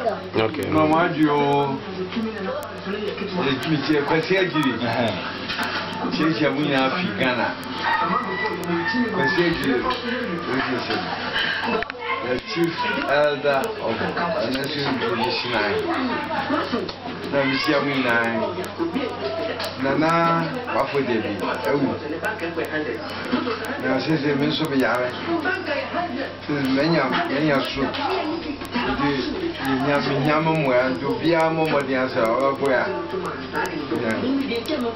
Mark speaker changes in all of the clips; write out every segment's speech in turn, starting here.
Speaker 1: Manga.
Speaker 2: Okay.
Speaker 3: Mama Dio. Tuitie kwasi ajiri. Chiechi amunya afi Ghana elder of Nation Police Nine. Now, Miss Nana, Wafo Debbie, Ewu. Now, since the Minso Biare, since many are so. Nyama mwa, dubia mo mo di ansa o ko ya. Ya.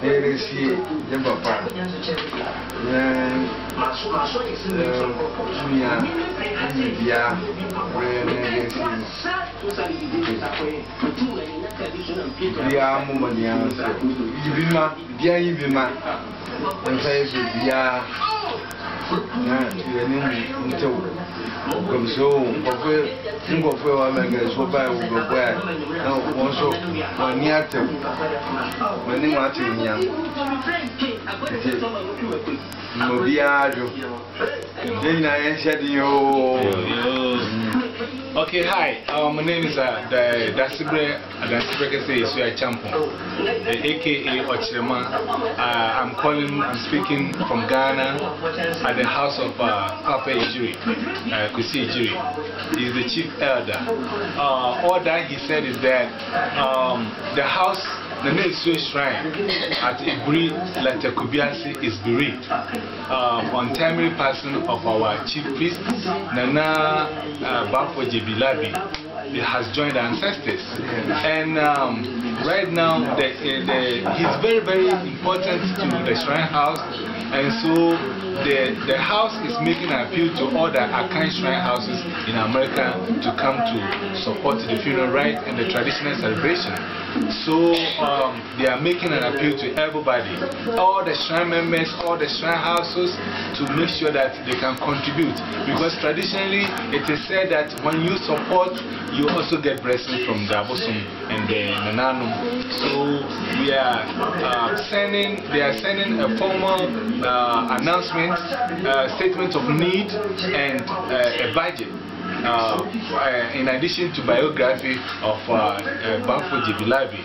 Speaker 3: Ere si je papa. Ya. Ya. Ya. biara mmụọ n'ihe ahụ sị ibi ma bịa ibi ma na yɛne ntɛw nkɔmsɛ o nkɔfɛ nkɔfɛ wa mɛ nkɛsɔ ba yɛ nkɔfɛ yɛ na wɔn nso wɔn ani atɛw wɔn anim atɛw nyam nti na obiara adwo ne nyinaa yɛn hyɛ de yoo.
Speaker 4: Okay, hi. Uh, my name is uh, Dasibre Kese Isuya Champon, the AKA Ochirema. Uh, I'm calling, I'm speaking from Ghana at the house of uh, Papa Ejiri, uh, Kusi Ejiri. He's the chief elder. Uh, all that he said is that um, the house the Nesue Shrine at Ibri Latakubiasi is bereaved. Um, on timely passing of our chief priest, Nana uh, Bafo Jebilabi, has joined ancestors. And um, right now, the, the, he's very, very important to the Shrine House. And so the, the house is making an appeal to all the Akan Shrine houses in America to come to support the funeral rite and the traditional celebration. So um, they are making an appeal to everybody, all the shrine members, all the shrine houses, to make sure that they can contribute. Because traditionally, it is said that when you support, you also get blessings from the and the Nananom. So we are uh, sending, they are sending a formal uh, announcement, uh, statement of need, and uh, a budget. Uh, uh, in addition to biography of uh, uh, Jibilabi,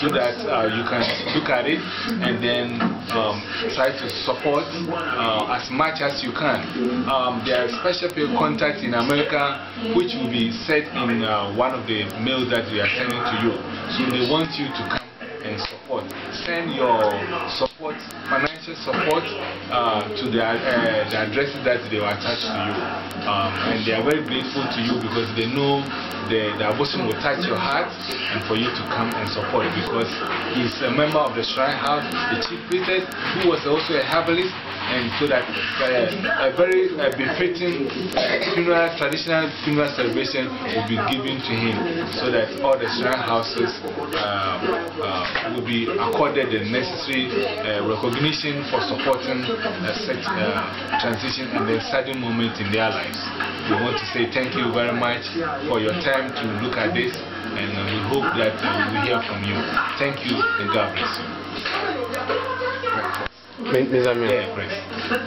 Speaker 4: so that you can look at it and then um, try to support as much as you can. Um, there are special contacts in America which will be set in one of the mails that we are sending to you. So they want you to and support. Send your support, financial support uh, to the, uh, the addresses that they will attach to you. Um, and they are very grateful to you because they know the, the Abosom will touch your heart and for you to come and support because he's a member of the Shrine House, the chief priest, who was also a herbalist and so that uh, a very uh, befitting funeral, traditional funeral celebration will be given to him so that all the shrine houses uh, uh, will be accorded the necessary uh, recognition for supporting such transition and the sudden moment in their lives. We want to say thank you very much for your time to look at this and uh, we hope that uh, we will hear from you. Thank you and God bless you.
Speaker 2: Amir.
Speaker 4: Yeah, praise.